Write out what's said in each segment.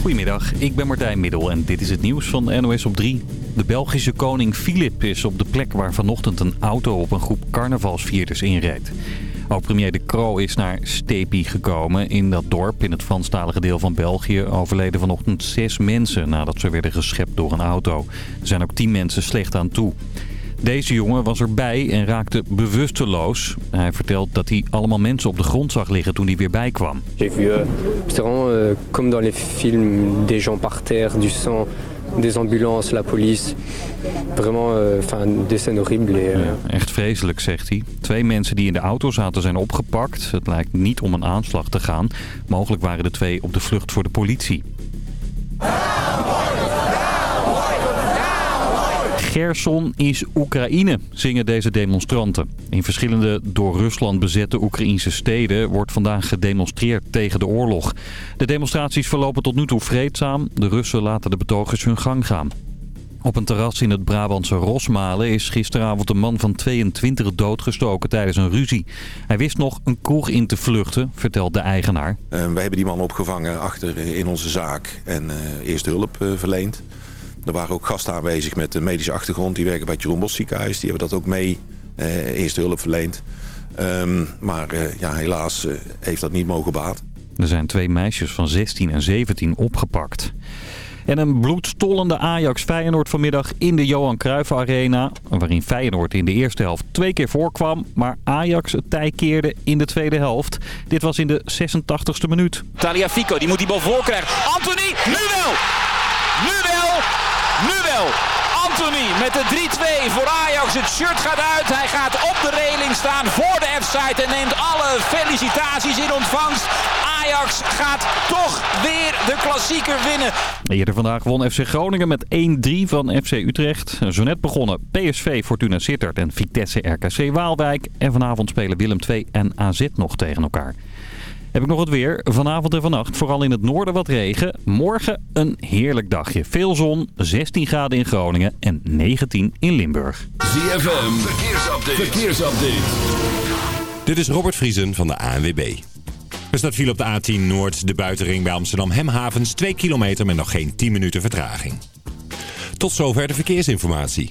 Goedemiddag, ik ben Martijn Middel en dit is het nieuws van NOS op 3. De Belgische koning Filip is op de plek waar vanochtend een auto op een groep carnavalsvierders inreed. Ook premier De Croo is naar Stepi gekomen. In dat dorp, in het Franstalige deel van België, overleden vanochtend zes mensen nadat ze werden geschept door een auto. Er zijn ook tien mensen slecht aan toe. Deze jongen was erbij en raakte bewusteloos. Hij vertelt dat hij allemaal mensen op de grond zag liggen toen hij weer bijkwam. J'ai vu, euh, c'est vraiment euh, comme dans les films, des gens par terre, du sang, des ambulances, la police. Vraiment, euh, enfin, des scènes horribles. Et, Echt vreselijk, zegt hij. Twee mensen die in de auto zaten zijn opgepakt. Het lijkt niet om een aanslag te gaan. Mogelijk waren de twee op de vlucht voor de politie. Gerson is Oekraïne, zingen deze demonstranten. In verschillende door Rusland bezette Oekraïnse steden wordt vandaag gedemonstreerd tegen de oorlog. De demonstraties verlopen tot nu toe vreedzaam. De Russen laten de betogers hun gang gaan. Op een terras in het Brabantse Rosmalen is gisteravond een man van 22 doodgestoken tijdens een ruzie. Hij wist nog een kroeg in te vluchten, vertelt de eigenaar. Uh, wij hebben die man opgevangen achter in onze zaak en uh, eerste hulp uh, verleend. Er waren ook gasten aanwezig met een medische achtergrond. Die werken bij het Jeroen Bos ziekenhuis. Die hebben dat ook mee eerste hulp verleend. Um, maar ja, helaas heeft dat niet mogen baat. Er zijn twee meisjes van 16 en 17 opgepakt. En een bloedstollende Ajax-Feyenoord vanmiddag in de Johan Cruijff Arena. Waarin Feyenoord in de eerste helft twee keer voorkwam. Maar Ajax het tij keerde in de tweede helft. Dit was in de 86e minuut. Taliafico, die moet die bal voorkrijgen. Anthony, nu wel! Nu wel! Nu wel! Anthony met de 3-2 voor Ajax. Het shirt gaat uit. Hij gaat op de reling staan voor de F-site en neemt alle felicitaties in ontvangst. Ajax gaat toch weer de klassieker winnen. Eerder vandaag won FC Groningen met 1-3 van FC Utrecht. Zo net begonnen PSV Fortuna Sittard en Vitesse RKC Waalwijk. En vanavond spelen Willem II en AZ nog tegen elkaar. Heb ik nog het weer. Vanavond en vannacht vooral in het noorden wat regen. Morgen een heerlijk dagje. Veel zon, 16 graden in Groningen en 19 in Limburg. ZFM, verkeersupdate. verkeersupdate. Dit is Robert Vriesen van de ANWB. Er staat viel op de A10 Noord, de buitenring bij Amsterdam Hemhavens. 2 kilometer met nog geen 10 minuten vertraging. Tot zover de verkeersinformatie.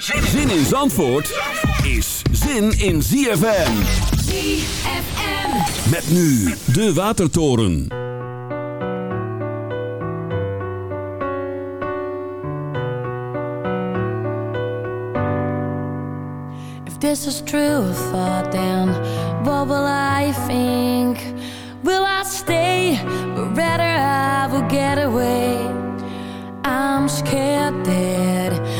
Zin in Zandvoort is zin in ZFM. ZFM. Met nu de Watertoren. this is true thought then what will I think will I stay or rather I will get away I'm scared that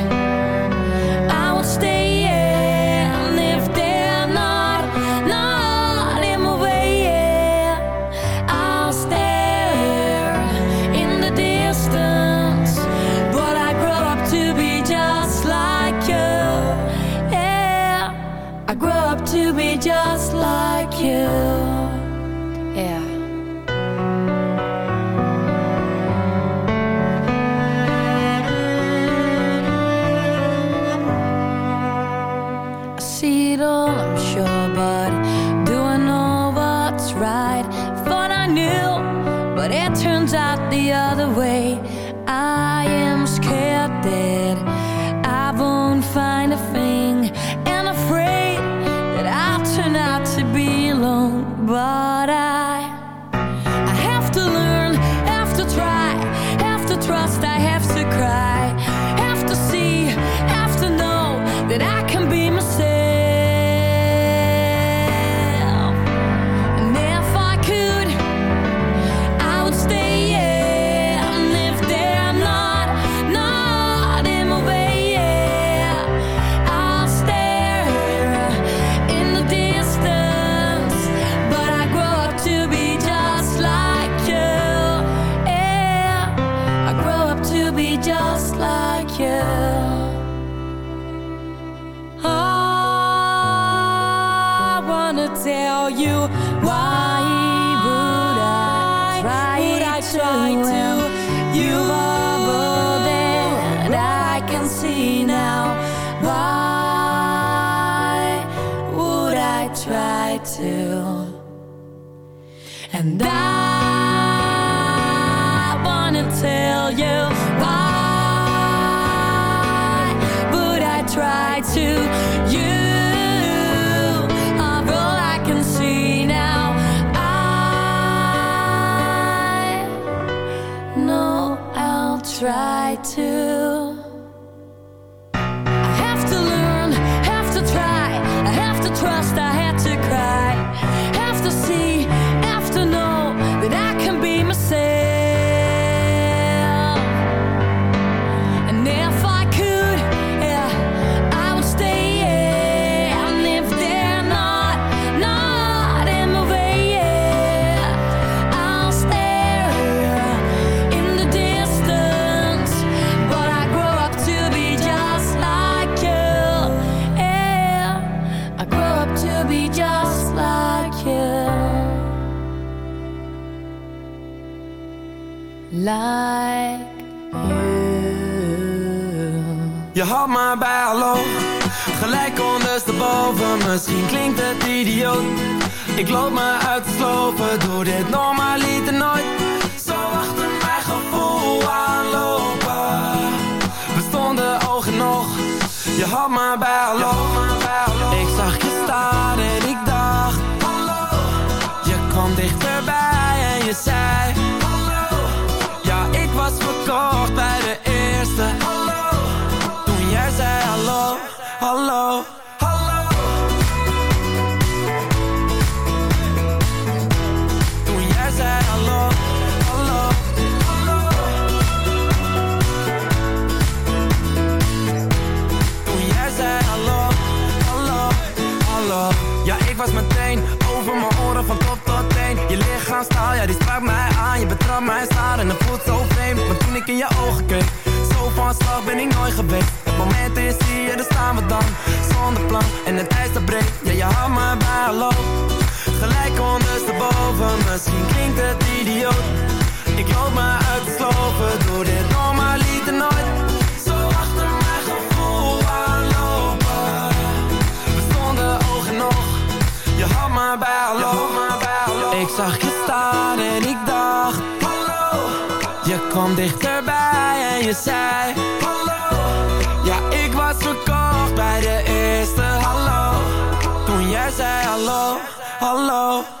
you why would I try, would I try to? You are all that I can see now. Why would I try to? And I Ik loop me uit te slopen, doe dit normaliter nooit. Zo achter mijn gevoel aanlopen. We stonden oog in oog, je had me bij hallo. Ik nooit geweest Het moment is hier, daar staan we dan. Zonder plan en het ijs dat breekt Ja, je houdt me bij hallo Gelijk ondersteboven Misschien klinkt het idioot. Ik loop me uit te slopen Doe dit normaliter nooit. Zo achter mijn gevoel aanlopen. We stonden oog in oog Je had me bij hallo Ik zag je staan en ik dacht Hallo. Je kwam dichterbij en je zei hallo, hallo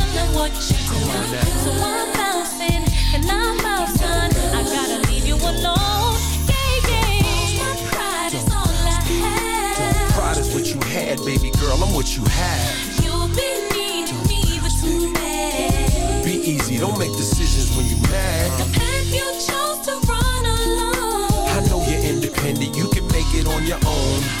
what you do. So I'm bouncing and I'm out, son. I gotta leave you alone. Yeah, yeah. My pride is all I have. Pride is what you had, baby girl, I'm what you have. You'll be needing me, but too bad. Be easy, don't make decisions when you're mad. The path you chose to run alone. I know you're independent, you can make it on your own.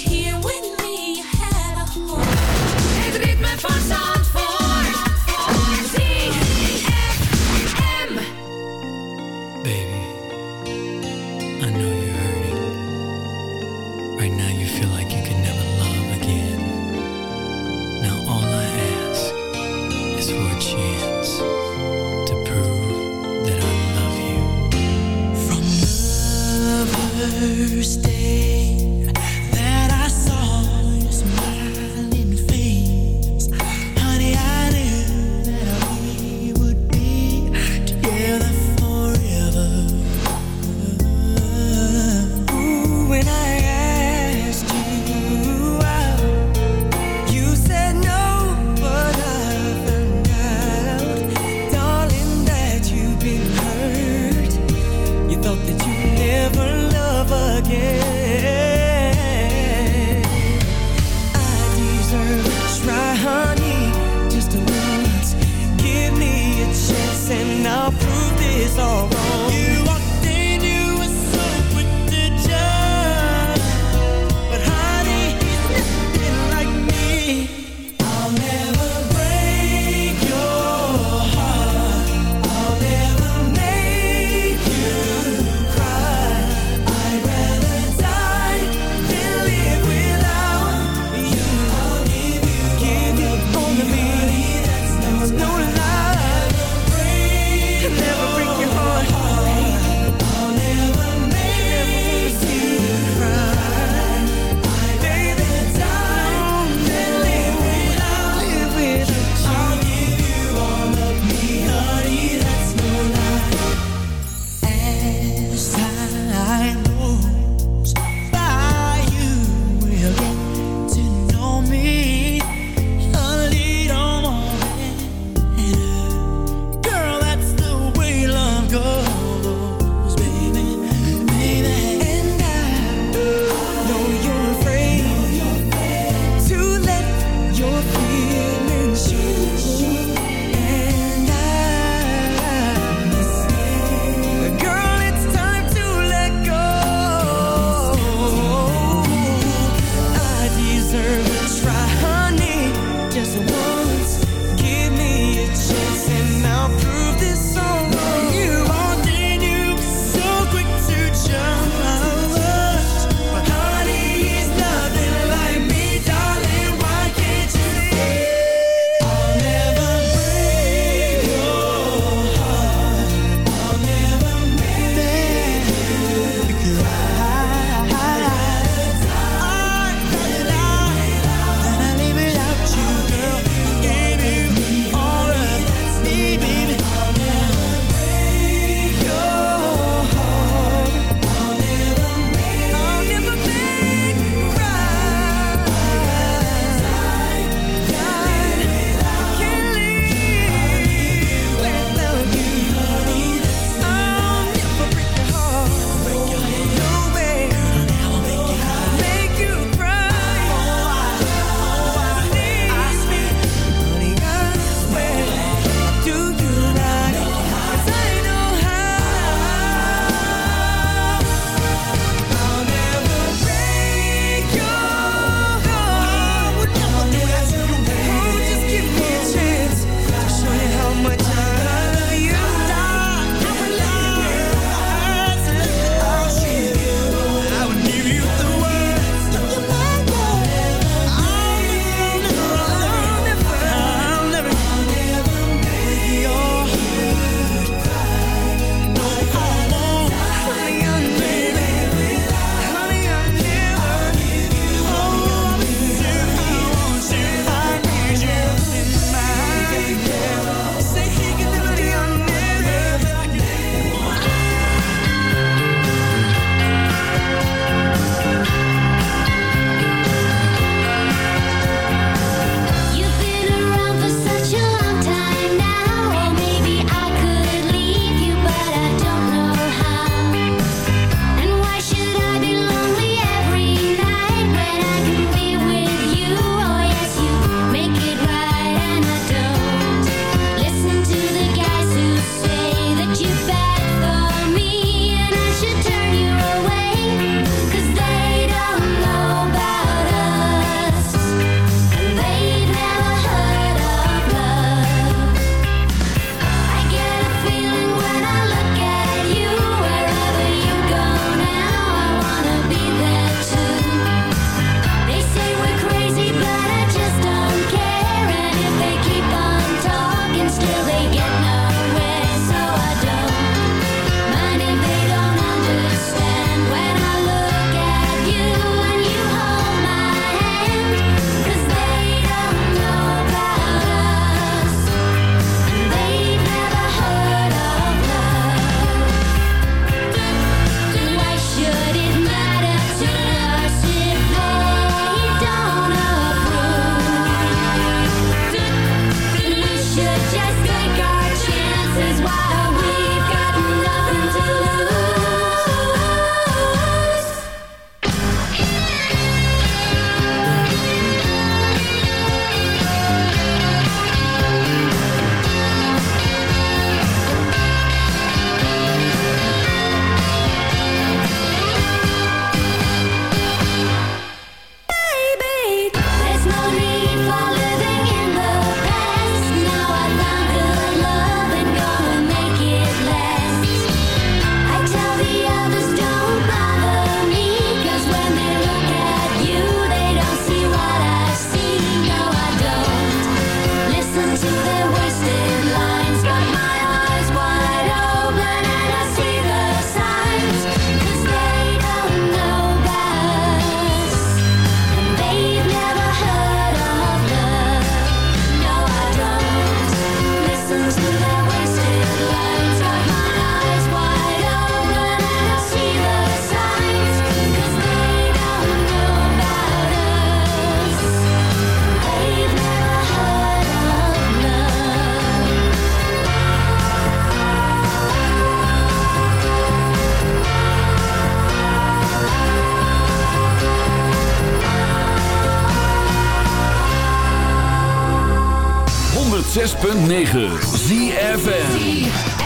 106.9 ZFN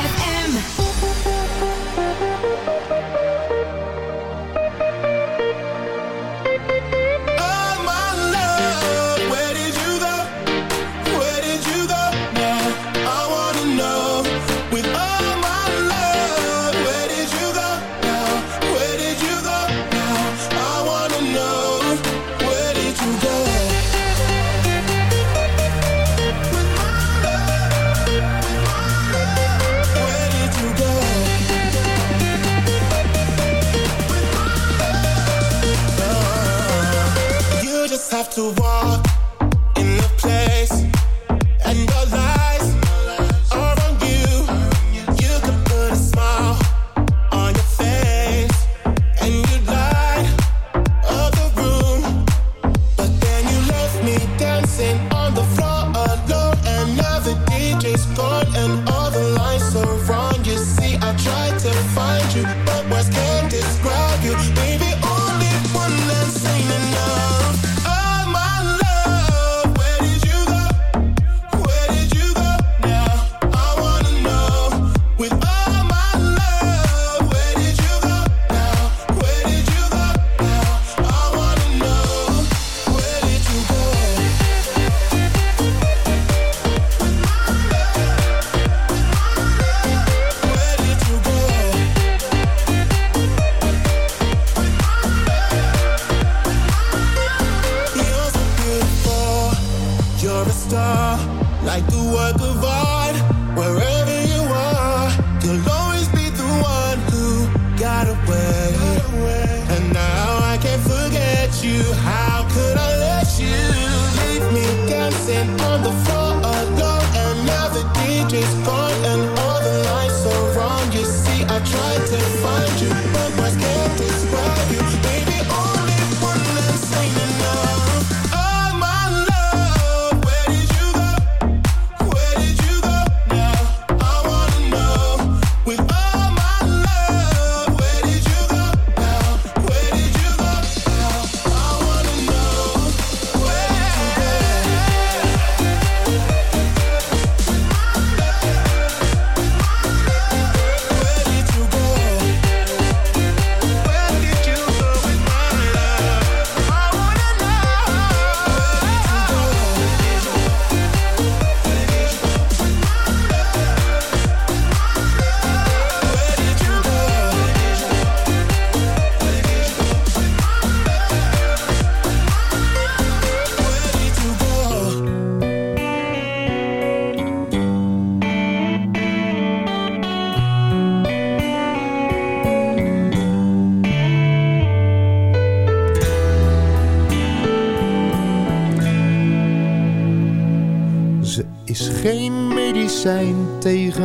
to walk like the work of art. Wherever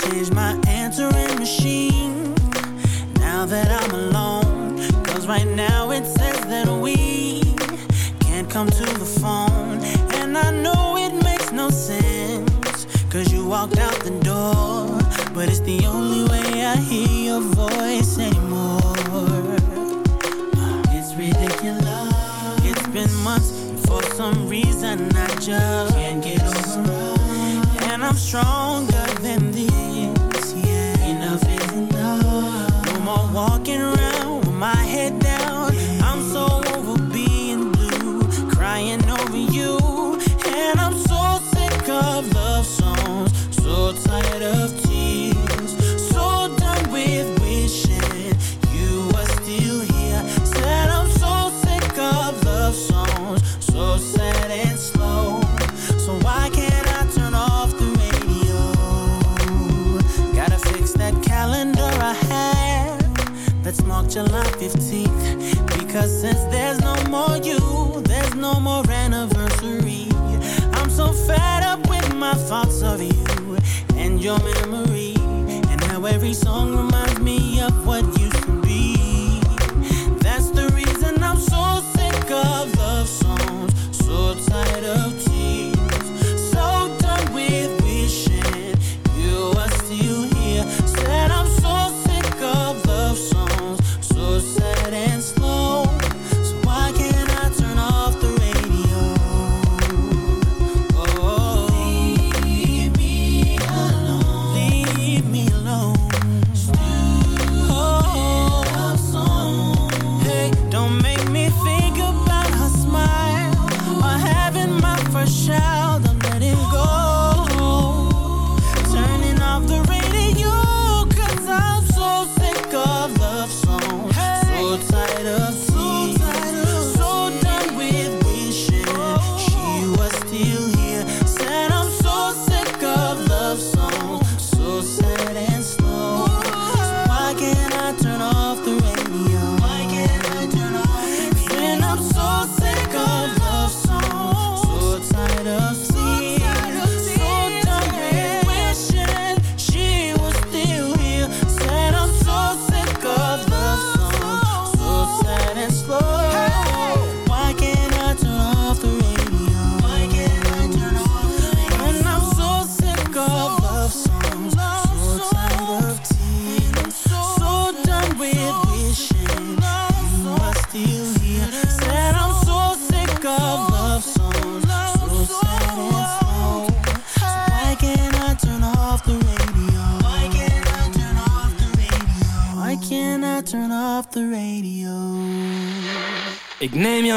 Change my answering machine. Now that I'm alone Cause right now it says that we Can't come to the phone. And I know it makes no sense Cause you walked out the door. But it's the only way I hear your voice anymore. It's ridiculous. It's been months For some reason I just Can't get over And I'm stronger than these I'm all walking around with my head down.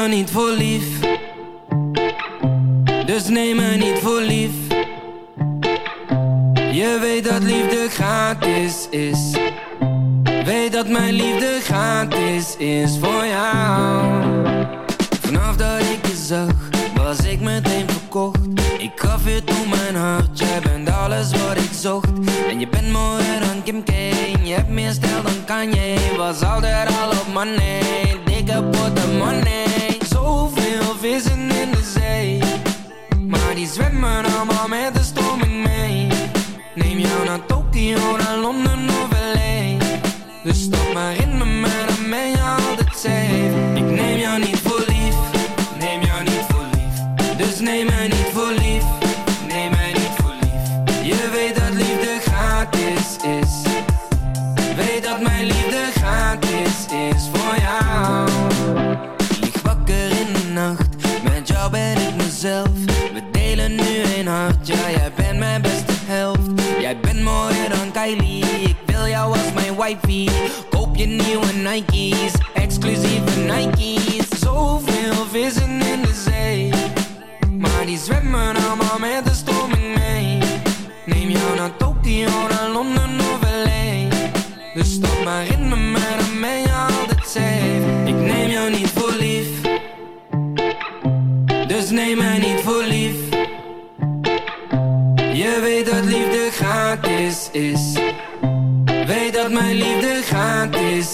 niet voor lief allemaal met de storming mee. Neem jou naar Tokio, naar Londen of LA. storm.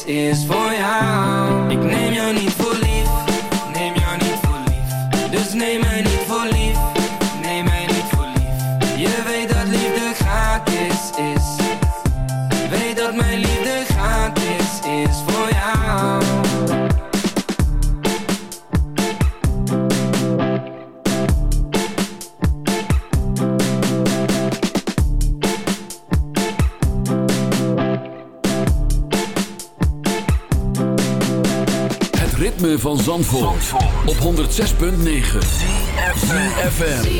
is voor jou. Ik neem jou niet voor. 106.9. FM.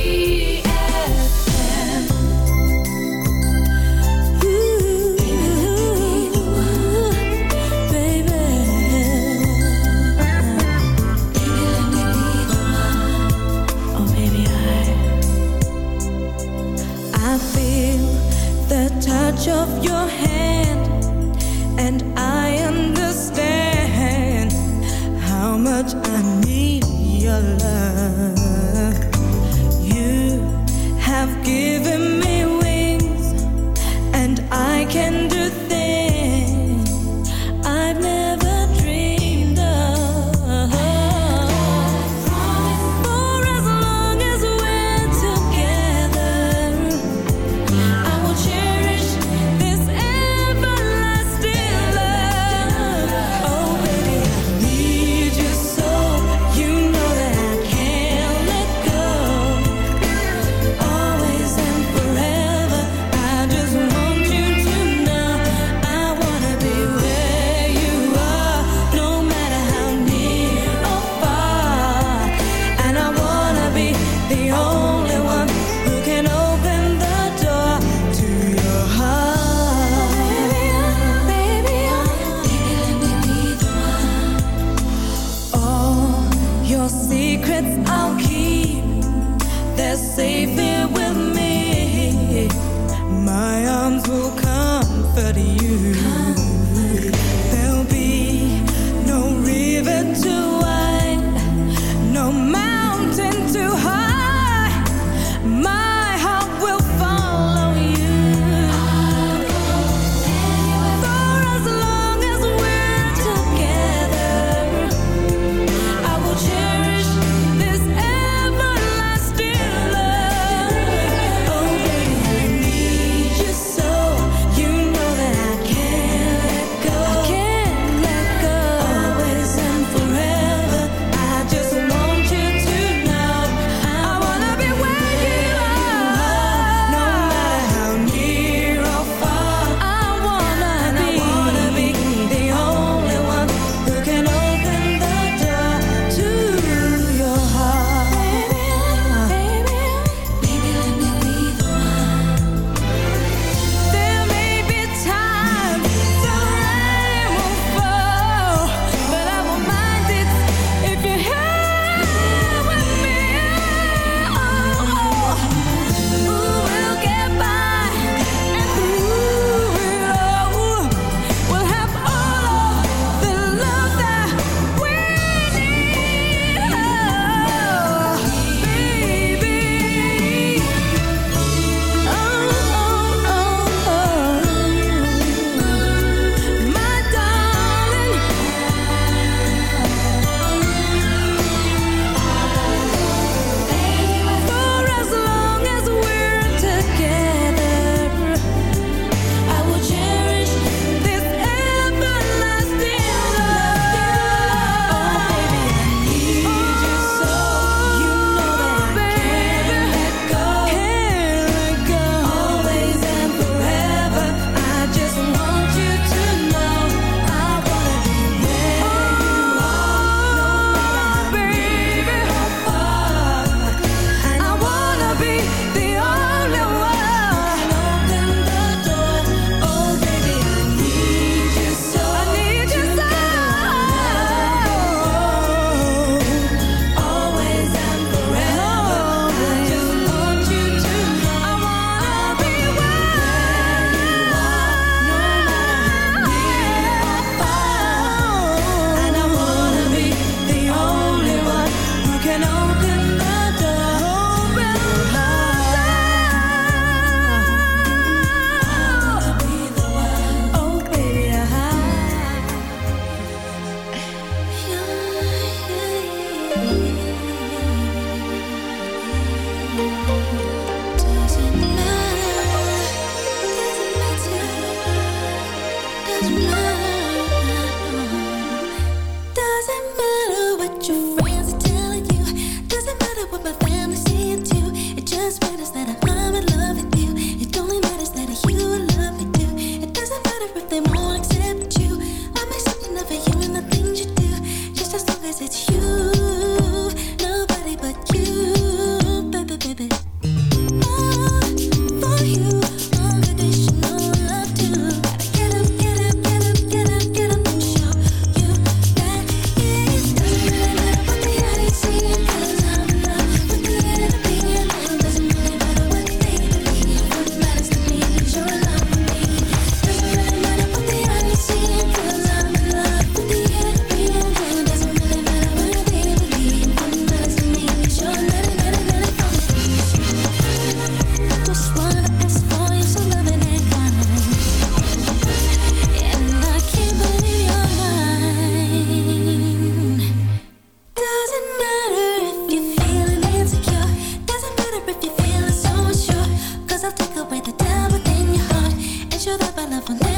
never let